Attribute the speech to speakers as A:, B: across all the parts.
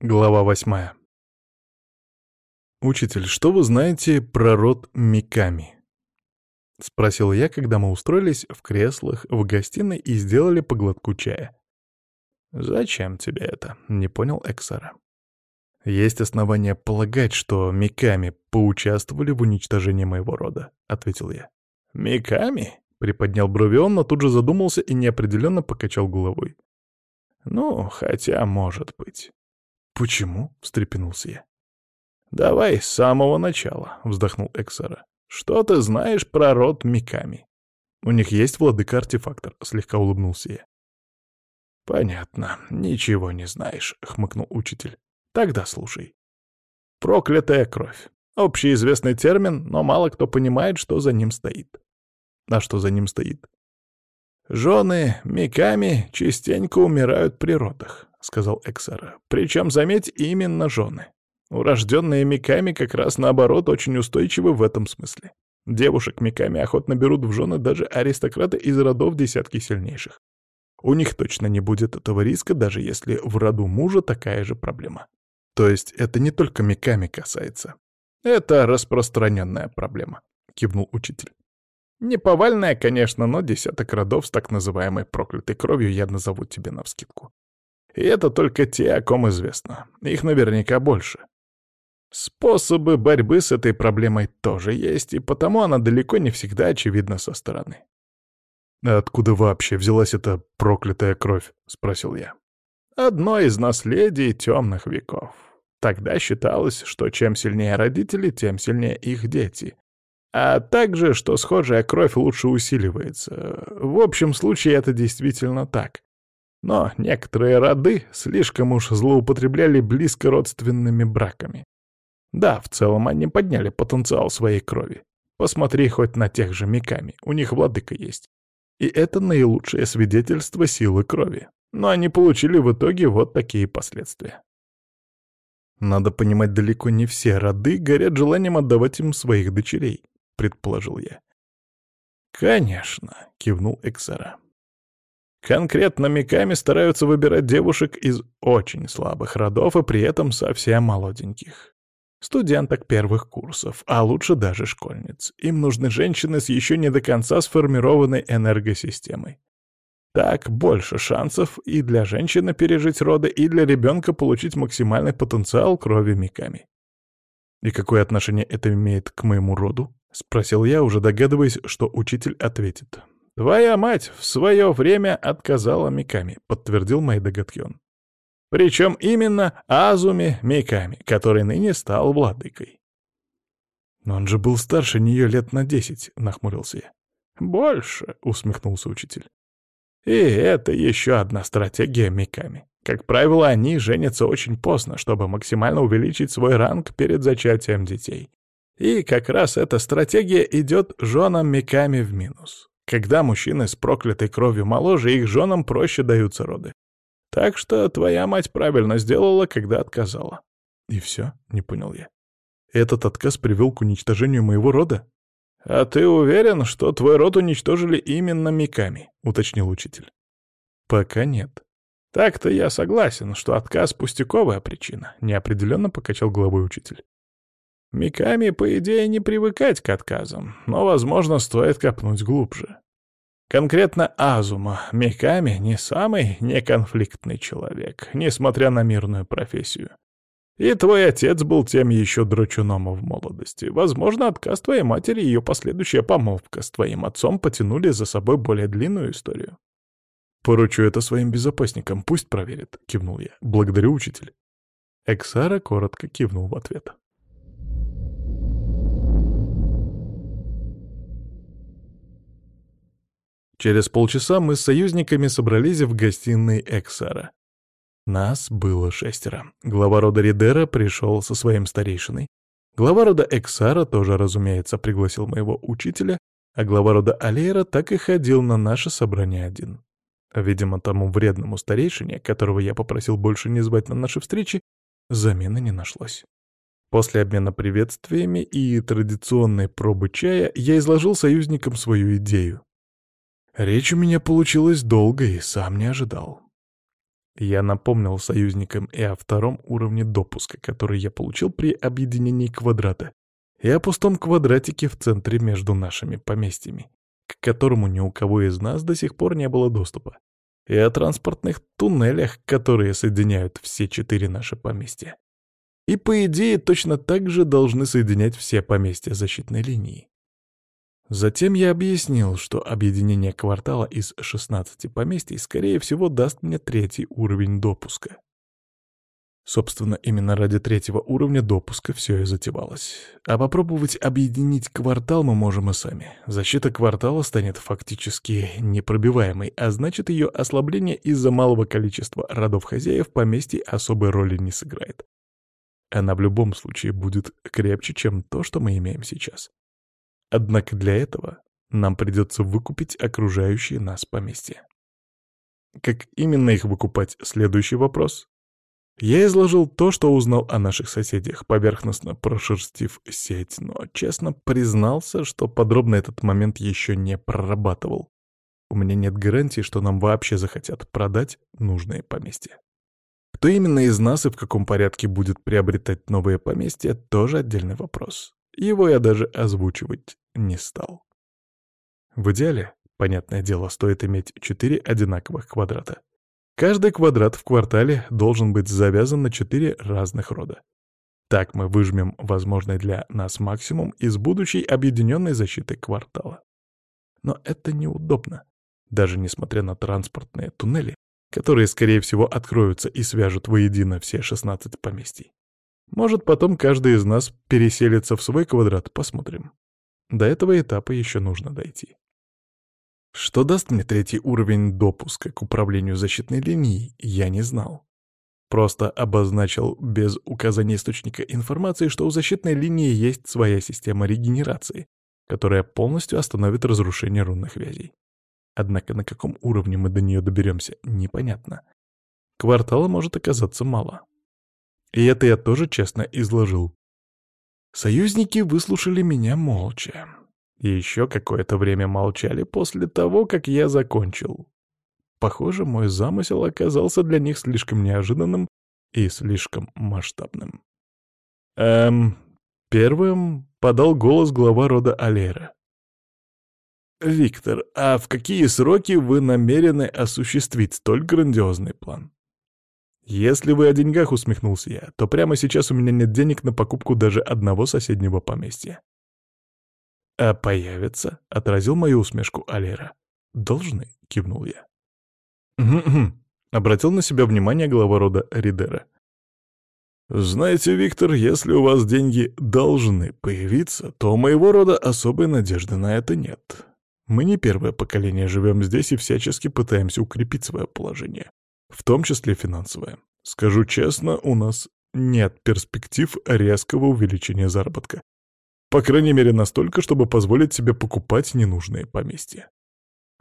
A: Глава восьмая. «Учитель, что вы знаете про род Миками?» — спросил я, когда мы устроились в креслах в гостиной и сделали по глотку чая. «Зачем тебе это?» — не понял Эксара. «Есть основания полагать, что Миками поучаствовали в уничтожении моего рода», — ответил я. «Миками?» — приподнял брови он, но тут же задумался и неопределенно покачал головой. «Ну, хотя, может быть». «Почему?» — встрепенулся я. «Давай с самого начала», — вздохнул Эксара. «Что ты знаешь про род Миками?» «У них есть владыка-артефактор», — слегка улыбнулся я. «Понятно, ничего не знаешь», — хмыкнул учитель. «Тогда слушай. Проклятая кровь. Общеизвестный термин, но мало кто понимает, что за ним стоит». «А что за ним стоит?» «Жены Миками частенько умирают при родах. — сказал Эксара. «Причем, заметь, именно жены. Урожденные Миками как раз наоборот очень устойчивы в этом смысле. Девушек Миками охотно берут в жены даже аристократы из родов десятки сильнейших. У них точно не будет этого риска, даже если в роду мужа такая же проблема. То есть это не только Миками касается. Это распространенная проблема, кивнул учитель. Не повальная, конечно, но десяток родов с так называемой проклятой кровью я назову тебе навскидку. И это только те, о ком известно. Их наверняка больше. Способы борьбы с этой проблемой тоже есть, и потому она далеко не всегда очевидна со стороны.
B: «Откуда вообще взялась эта проклятая кровь?» — спросил я.
A: «Одно из наследий темных веков. Тогда считалось, что чем сильнее родители, тем сильнее их дети. А также, что схожая кровь лучше усиливается. В общем случае это действительно так. Но некоторые роды слишком уж злоупотребляли близко родственными браками. Да, в целом они подняли потенциал своей крови. Посмотри хоть на тех же Миками, у них владыка есть. И это наилучшее свидетельство силы крови. Но они получили в итоге вот такие последствия.
B: Надо понимать, далеко не все роды горят желанием отдавать им своих дочерей, предположил я.
A: «Конечно», — кивнул Эксара. Конкретно Миками стараются выбирать девушек из очень слабых родов и при этом совсем молоденьких. Студенток первых курсов, а лучше даже школьниц. Им нужны женщины с еще не до конца сформированной энергосистемой. Так больше шансов и для женщины пережить роды, и для ребенка получить максимальный потенциал крови Миками.
B: «И какое отношение это имеет к моему роду?» — спросил я, уже догадываясь, что учитель ответит.
A: «Твоя мать в свое время отказала Миками», — подтвердил мои догадки он. Причем именно Азуми Миками, который ныне стал владыкой.
B: «Но он же был старше нее лет на десять», — нахмурился я.
A: «Больше», — усмехнулся учитель. «И это еще одна стратегия Миками. Как правило, они женятся очень поздно, чтобы максимально увеличить свой ранг перед зачатием детей. И как раз эта стратегия идет женам Миками в минус. Когда мужчины с проклятой кровью моложе, их женам проще даются роды. Так что твоя мать правильно сделала, когда отказала.
B: И все, не понял я. Этот отказ привел к уничтожению моего рода?
A: А ты уверен, что твой род уничтожили именно Миками? Уточнил учитель.
B: Пока нет.
A: Так-то я согласен, что отказ — пустяковая причина, неопределенно покачал головой учитель. Миками, по идее, не привыкать к отказам, но, возможно, стоит копнуть глубже. Конкретно Азума Миками не самый неконфликтный человек, несмотря на мирную профессию. И твой отец был тем еще драчуном в молодости. Возможно, отказ твоей матери и ее последующая помолвка с твоим отцом потянули за собой более длинную историю.
B: «Поручу это своим безопасникам, пусть проверят», — кивнул я. «Благодарю, учитель».
A: Эксара коротко кивнул в ответ.
B: Через полчаса мы с союзниками собрались в гостиной Эксара. Нас было шестеро. Глава рода Ридера пришел со своим старейшиной. Глава рода Эксара тоже, разумеется, пригласил моего учителя, а глава рода Алейра так и ходил на наше собрание один. Видимо, тому вредному старейшине, которого я попросил больше не звать на наши встречи, замены не нашлось. После обмена приветствиями и традиционной пробы чая я изложил союзникам свою идею. Речь у меня получилась долгой, сам не ожидал.
A: Я напомнил союзникам и о втором уровне допуска, который я получил при объединении квадрата, и о пустом квадратике в центре между нашими поместьями, к которому ни у кого из нас до сих пор не было доступа, и о транспортных туннелях, которые соединяют все четыре наши поместья. И, по идее, точно так же должны соединять все поместья защитной линии. Затем я объяснил, что объединение квартала из 16 поместий, скорее всего, даст мне третий уровень допуска. Собственно, именно ради третьего уровня допуска все и затевалось. А попробовать объединить квартал мы можем и сами. Защита квартала станет фактически непробиваемой, а значит, ее ослабление из-за малого количества родов хозяев поместий особой роли не сыграет. Она в любом случае будет крепче, чем то, что мы имеем сейчас. Однако для этого нам придется выкупить окружающие нас поместья. Как именно их выкупать — следующий вопрос. Я изложил то, что узнал о наших соседях, поверхностно прошерстив сеть, но честно признался, что подробно этот момент еще не прорабатывал. У меня нет гарантии, что нам вообще захотят продать нужные поместья. Кто именно из нас и в каком порядке будет приобретать новые поместья, тоже отдельный вопрос. Его я даже озвучивать не стал. В идеале, понятное дело, стоит иметь четыре одинаковых квадрата. Каждый квадрат в квартале должен быть завязан на четыре разных рода. Так мы выжмем возможный для нас максимум из будущей объединенной защиты квартала. Но это неудобно. Даже несмотря на транспортные туннели, которые, скорее всего, откроются и свяжут воедино все 16 поместий. Может, потом каждый из нас переселится в свой квадрат, посмотрим. До этого этапа еще нужно дойти. Что даст мне третий уровень допуска к управлению защитной линией, я не знал. Просто обозначил без указания источника информации, что у защитной линии есть своя система регенерации, которая полностью остановит разрушение рунных вязей. Однако на каком уровне мы до нее доберемся, непонятно. Квартала может оказаться мало. И это я тоже честно изложил. Союзники выслушали меня молча. И еще какое-то время молчали после того, как я закончил. Похоже, мой замысел оказался для них слишком неожиданным и слишком масштабным. Эм, первым подал голос глава рода Алера. «Виктор, а в какие сроки вы намерены осуществить столь грандиозный план?» «Если вы о деньгах, — усмехнулся я, — то прямо сейчас у меня нет денег на покупку даже одного соседнего поместья». «А появится?» — отразил мою усмешку Алера. «Должны», — кивнул я. Обратил на себя внимание глава рода Ридера. «Знаете, Виктор, если у вас деньги должны появиться, то у моего рода особой надежды на это нет. Мы не первое поколение живем здесь и всячески пытаемся укрепить свое положение в том числе финансовое. Скажу честно, у нас нет перспектив резкого увеличения заработка. По крайней мере, настолько, чтобы позволить себе покупать ненужные поместья.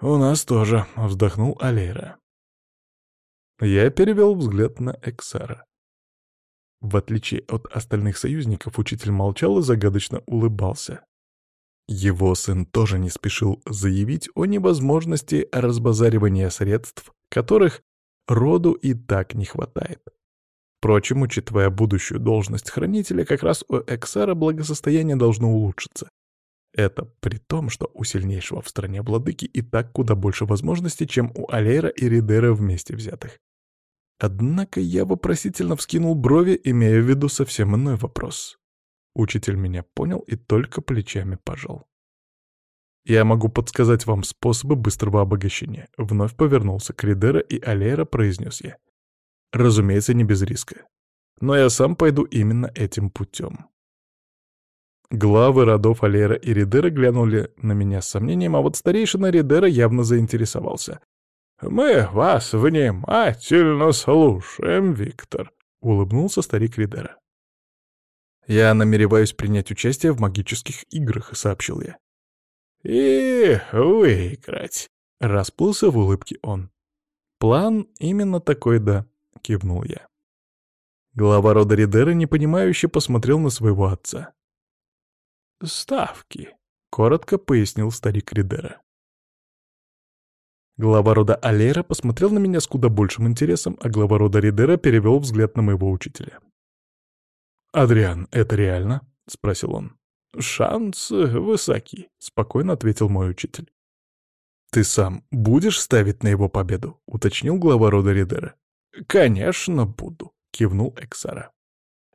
A: «У нас тоже», — вздохнул Алейра. Я перевел взгляд на Эксара. В отличие от остальных союзников, учитель молчал и загадочно улыбался. Его сын тоже не спешил заявить о невозможности разбазаривания средств, которых роду и так не хватает. Впрочем, учитывая будущую должность хранителя, как раз у Эксара благосостояние должно улучшиться. Это при том, что у сильнейшего в стране владыки и так куда больше возможностей, чем у Алейра и Ридера вместе взятых. Однако я вопросительно вскинул брови, имея в виду совсем иной вопрос. Учитель меня понял и только плечами пожал. Я могу подсказать вам способы быстрого обогащения. Вновь повернулся к Ридера и Алера, произнес я. Разумеется, не без риска. Но я сам пойду именно этим путем. Главы родов Алера и Ридера глянули на меня с сомнением, а вот старейшина Ридера явно заинтересовался. «Мы вас внимательно слушаем, Виктор», — улыбнулся старик Ридера. «Я намереваюсь принять участие в магических играх», — сообщил я. «И выиграть!» — расплылся в улыбке он. «План именно такой, да», — кивнул я. Глава рода Ридера непонимающе посмотрел на своего отца. «Ставки», — коротко пояснил старик Ридера.
B: Глава рода Алера посмотрел на меня с куда большим интересом, а глава рода Ридера перевел взгляд на моего учителя. «Адриан, это реально?» — спросил он. «Шанс высокий», — спокойно ответил мой учитель. «Ты сам будешь ставить на его победу?» — уточнил глава рода Ридера. «Конечно буду», — кивнул Эксара.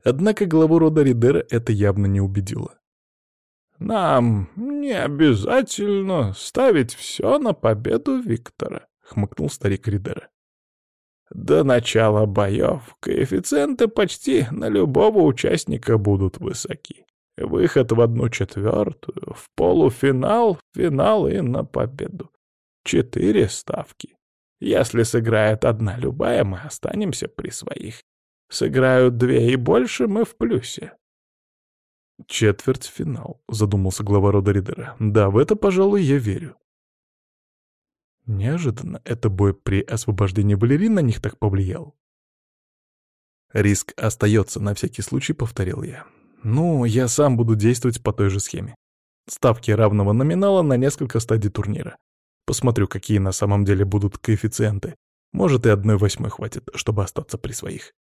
B: Однако главу рода Ридера это явно не убедило. «Нам не обязательно ставить все на победу Виктора», — хмыкнул старик Ридера. «До начала боев коэффициенты почти на любого участника будут высоки. Выход в одну четвертую, в полуфинал, финал и на победу. Четыре ставки. Если сыграет одна любая, мы останемся при своих. Сыграют две и больше, мы в плюсе.
A: Четвертьфинал, задумался глава рода Ридера. Да, в это, пожалуй, я верю. Неожиданно это бой при освобождении балерин на них так повлиял. Риск остается, на всякий случай, повторил я. Ну, я сам буду действовать по той же схеме. Ставки равного номинала на несколько стадий турнира. Посмотрю, какие на самом деле будут коэффициенты. Может, и одной восьмой хватит, чтобы остаться при своих.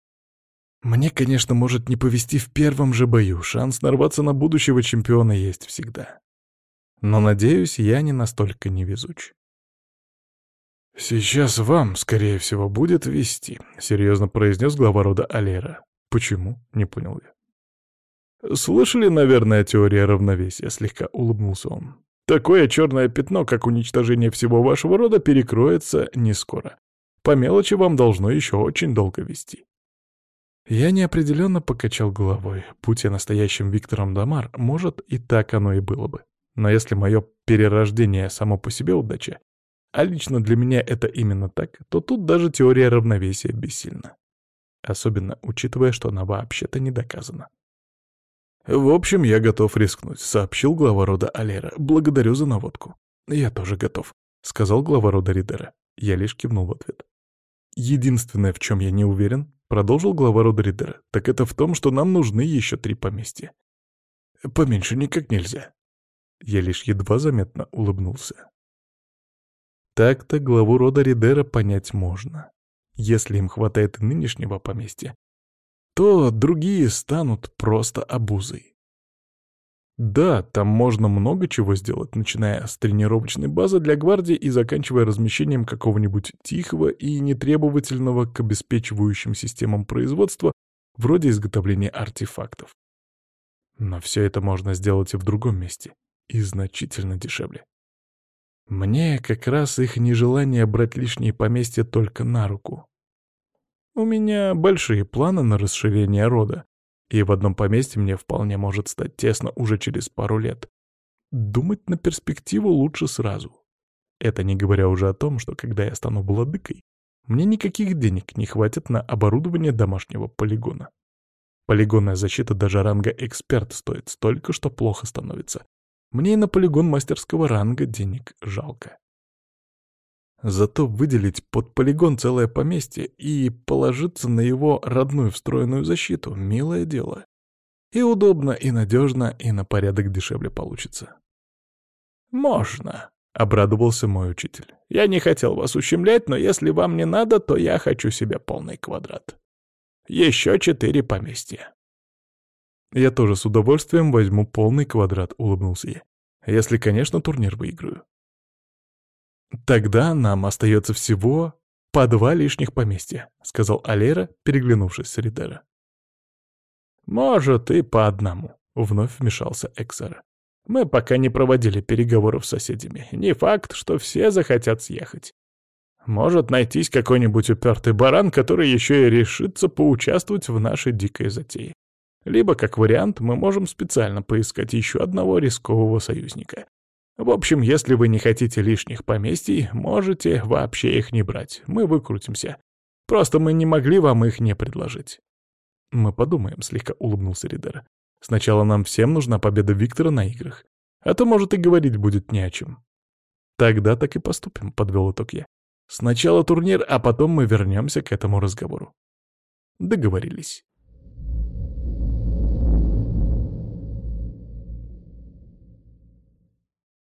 A: Мне, конечно, может не повезти в первом же бою, шанс нарваться на будущего чемпиона есть всегда. Но, надеюсь, я не настолько невезуч. «Сейчас вам, скорее всего, будет вести», — серьезно произнес глава рода Алера. «Почему?» — не понял я. «Слышали, наверное, теория равновесия?» — слегка улыбнулся он. «Такое черное пятно, как уничтожение всего вашего рода, перекроется не скоро. По мелочи вам должно еще очень долго вести». Я неопределенно покачал головой. Будь я настоящим Виктором Дамар, может, и так оно и было бы. Но если мое перерождение само по себе удача, а лично для меня это именно так, то тут даже теория равновесия бессильна. Особенно учитывая, что она вообще-то не доказана. «В общем, я готов рискнуть», — сообщил глава рода Алера. «Благодарю за наводку». «Я тоже готов», — сказал глава рода Ридера. Я лишь кивнул в ответ. Единственное, в чем я не уверен, продолжил глава рода Ридера, так это в том, что нам нужны еще три поместья. Поменьше никак нельзя. Я лишь едва заметно улыбнулся. Так-то главу рода Ридера понять можно. Если им хватает и нынешнего поместья, то другие станут просто обузой. Да, там можно много чего сделать, начиная с тренировочной базы для гвардии и заканчивая размещением какого-нибудь тихого и нетребовательного к обеспечивающим системам производства, вроде изготовления артефактов. Но все это можно сделать и в другом месте, и значительно дешевле. Мне как раз их нежелание брать лишние поместья только на руку. У меня большие планы на расширение рода, и в одном поместье мне вполне может стать тесно уже через пару лет. Думать на перспективу лучше сразу. Это не говоря уже о том, что когда я стану владыкой, мне никаких денег не хватит на оборудование домашнего полигона. Полигонная защита даже ранга «эксперт» стоит столько, что плохо становится. Мне и на полигон мастерского ранга денег жалко. Зато выделить под полигон целое поместье и положиться на его родную встроенную защиту — милое дело. И удобно, и надежно, и на порядок дешевле получится. «Можно», — обрадовался мой учитель. «Я не хотел вас ущемлять, но если вам не надо, то я хочу себе полный квадрат. Еще четыре поместья». «Я тоже с удовольствием возьму полный квадрат», — улыбнулся я. «Если, конечно, турнир выиграю». «Тогда нам остается всего по два лишних поместья», — сказал Алера, переглянувшись с Ридера. «Может, и по одному», — вновь вмешался Эксера. «Мы пока не проводили переговоров с соседями. Не факт, что все захотят съехать. Может найтись какой-нибудь упертый баран, который еще и решится поучаствовать в нашей дикой затее. Либо, как вариант, мы можем специально поискать еще одного рискового союзника. В общем, если вы не хотите лишних поместий, можете вообще их не брать, мы выкрутимся. Просто мы не могли вам их не предложить. Мы подумаем, слегка улыбнулся Ридер. Сначала нам всем нужна победа Виктора на играх. А то, может, и говорить будет не о чем. Тогда так и поступим, подвел итог я. Сначала турнир, а потом мы вернемся к этому разговору. Договорились.